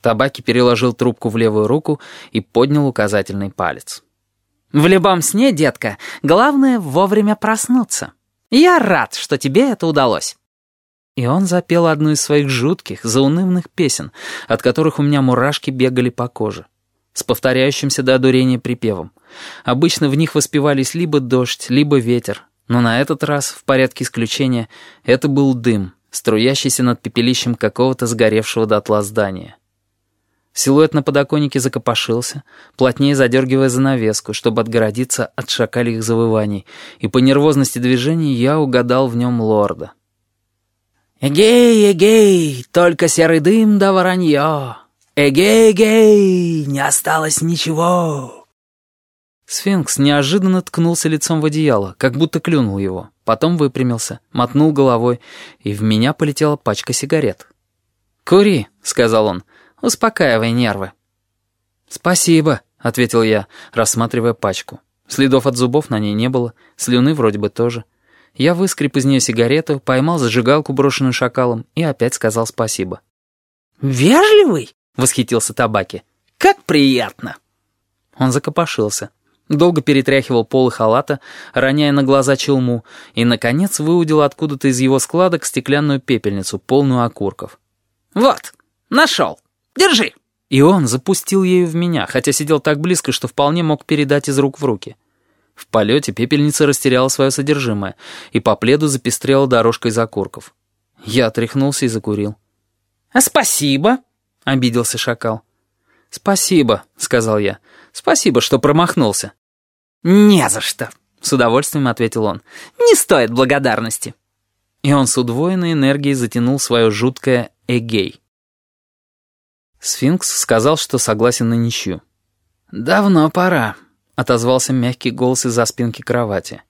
Табаки переложил трубку в левую руку и поднял указательный палец. «В любом сне, детка, главное вовремя проснуться. Я рад, что тебе это удалось». И он запел одну из своих жутких, заунывных песен, от которых у меня мурашки бегали по коже. С повторяющимся до одурения припевом. Обычно в них воспевались либо дождь, либо ветер, но на этот раз, в порядке исключения, это был дым, струящийся над пепелищем какого-то сгоревшего дотла здания. Силуэт на подоконнике закопошился, плотнее задергивая занавеску, чтобы отгородиться от шакалих завываний, и по нервозности движений я угадал в нем лорда. «Эгей, эгей, только серый дым да воронье! Эгей, эгей, не осталось ничего!» Сфинкс неожиданно ткнулся лицом в одеяло, как будто клюнул его, потом выпрямился, мотнул головой, и в меня полетела пачка сигарет. «Кури», — сказал он, — Успокаивай нервы». «Спасибо», — ответил я, рассматривая пачку. Следов от зубов на ней не было, слюны вроде бы тоже. Я выскреб из нее сигарету, поймал зажигалку, брошенную шакалом, и опять сказал спасибо. «Вежливый?» — восхитился табаки. «Как приятно!» Он закопошился. Долго перетряхивал полы халата, роняя на глаза челму, и, наконец, выудил откуда-то из его складок стеклянную пепельницу, полную окурков. «Вот, нашел!» Держи!» И он запустил ею в меня, хотя сидел так близко, что вполне мог передать из рук в руки. В полете пепельница растеряла свое содержимое, и по пледу запестрела дорожка из окурков. Я отряхнулся и закурил. «А спасибо!» — обиделся шакал. «Спасибо», — сказал я. «Спасибо, что промахнулся». «Не за что», — с удовольствием ответил он. «Не стоит благодарности». И он с удвоенной энергией затянул свое жуткое «эгей». Сфинкс сказал, что согласен на ничью. «Давно пора», — отозвался мягкий голос из-за спинки кровати.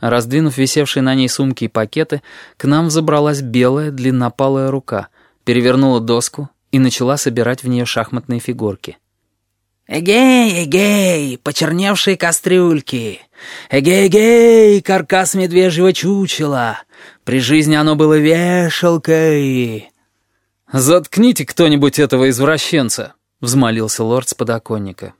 Раздвинув висевшие на ней сумки и пакеты, к нам забралась белая длиннопалая рука, перевернула доску и начала собирать в нее шахматные фигурки. «Эгей, эгей, почерневшие кастрюльки! Эгей-эгей, каркас медвежьего чучела! При жизни оно было вешалкой!» «Заткните кто-нибудь этого извращенца», — взмолился лорд с подоконника.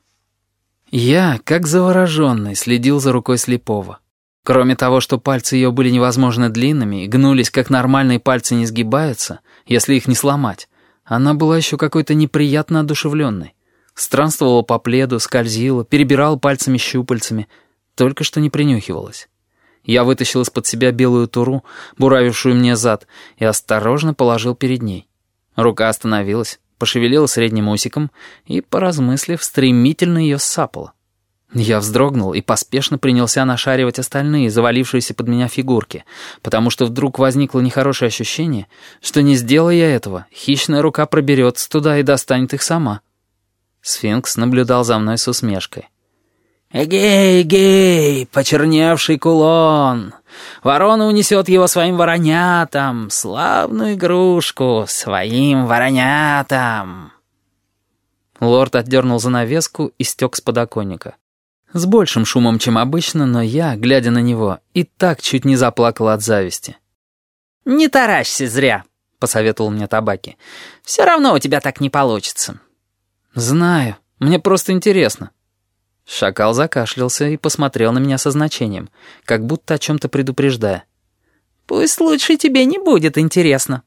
Я, как завороженный, следил за рукой слепого. Кроме того, что пальцы ее были невозможно длинными и гнулись, как нормальные пальцы не сгибаются, если их не сломать, она была еще какой-то неприятно одушевленной. Странствовала по пледу, скользила, перебирала пальцами-щупальцами, только что не принюхивалась. Я вытащил из-под себя белую туру, буравившую мне зад, и осторожно положил перед ней. Рука остановилась, пошевелила средним усиком и, поразмыслив, стремительно ее сапала. Я вздрогнул и поспешно принялся нашаривать остальные, завалившиеся под меня фигурки, потому что вдруг возникло нехорошее ощущение, что не сделая я этого, хищная рука проберется туда и достанет их сама. Сфинкс наблюдал за мной с усмешкой. «Эгей, эгей, почерневший кулон! Ворона унесет его своим воронятам, славную игрушку, своим воронятам!» Лорд отдернул занавеску и стек с подоконника. С большим шумом, чем обычно, но я, глядя на него, и так чуть не заплакал от зависти. «Не таращься зря», — посоветовал мне табаки. «Все равно у тебя так не получится». «Знаю, мне просто интересно». Шакал закашлялся и посмотрел на меня со значением, как будто о чем-то предупреждая. «Пусть лучше тебе не будет интересно».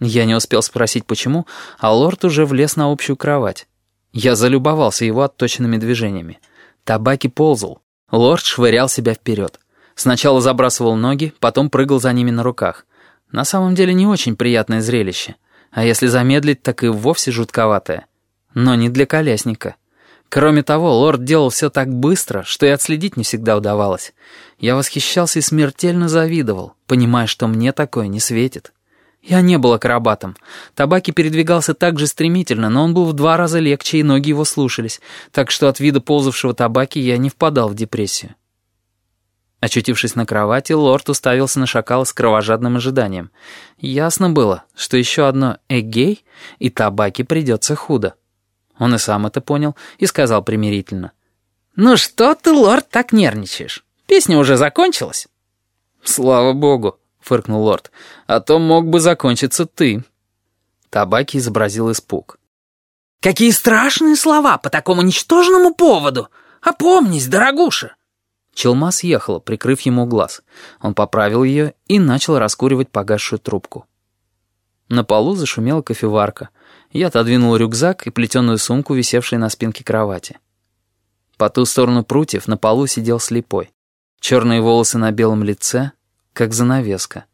Я не успел спросить, почему, а лорд уже влез на общую кровать. Я залюбовался его отточенными движениями. Табаки ползал. Лорд швырял себя вперед. Сначала забрасывал ноги, потом прыгал за ними на руках. На самом деле не очень приятное зрелище. А если замедлить, так и вовсе жутковатое. Но не для колясника. Кроме того, лорд делал все так быстро, что и отследить не всегда удавалось. Я восхищался и смертельно завидовал, понимая, что мне такое не светит. Я не был акробатом. Табаки передвигался так же стремительно, но он был в два раза легче, и ноги его слушались, так что от вида ползавшего табаки я не впадал в депрессию. Очутившись на кровати, лорд уставился на шакала с кровожадным ожиданием. Ясно было, что еще одно «эгей» и табаки придется худо. Он и сам это понял и сказал примирительно. «Ну что ты, лорд, так нервничаешь? Песня уже закончилась?» «Слава богу», — фыркнул лорд, — «а то мог бы закончиться ты». Табаки изобразил испуг. Какие страшные слова по такому ничтожному поводу! Опомнись, дорогуша!» Челма съехала, прикрыв ему глаз. Он поправил ее и начал раскуривать погасшую трубку. На полу зашумела кофеварка. Я отодвинул рюкзак и плетеную сумку, висевшие на спинке кровати. По ту сторону прутьев на полу сидел слепой. Черные волосы на белом лице, как занавеска.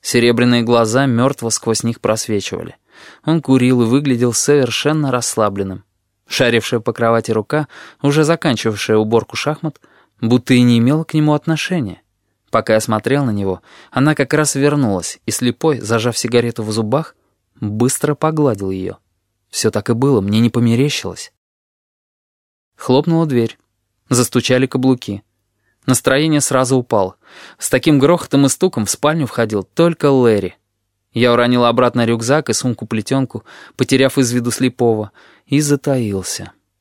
Серебряные глаза мертво сквозь них просвечивали. Он курил и выглядел совершенно расслабленным. Шарившая по кровати рука, уже заканчивавшая уборку шахмат, будто и не имела к нему отношения. Пока я смотрел на него, она как раз вернулась, и слепой, зажав сигарету в зубах, быстро погладил ее. Все так и было, мне не померещилось. Хлопнула дверь. Застучали каблуки. Настроение сразу упало. С таким грохотом и стуком в спальню входил только Лэри. Я уронил обратно рюкзак и сумку-плетенку, потеряв из виду слепого, и затаился.